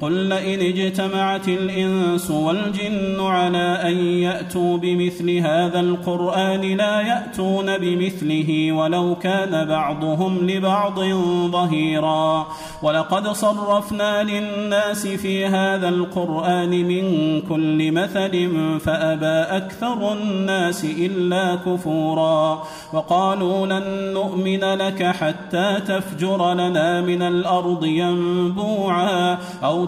قل لئن اجتمعت الإنس والجن على أن يأتوا بمثل هذا القرآن لا يأتون بمثله ولو كان بعضهم لبعض ظهيرا. ولقد صرفنا للناس في هذا القرآن من كل مثل فأبى أكثر الناس إلا كفورا. وقالوا لن نؤمن لك حتى تفجر لنا من الأرض ينبوعا أو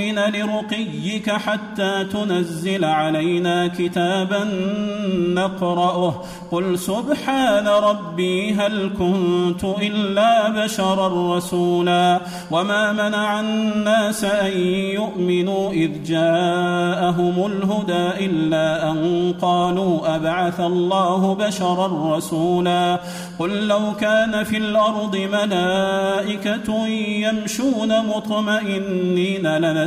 لرقيك حتى تنزل علينا كتابا نقرأه. قل سبحان ربي هل كنت إلا بشرا رسولا. وما منع الناس أن يؤمنوا إذ جاءهم الهدى إلا أن قالوا أبعث الله بشرا رسولا. قل لو كان في الأرض ملائكة يمشون مطمئنين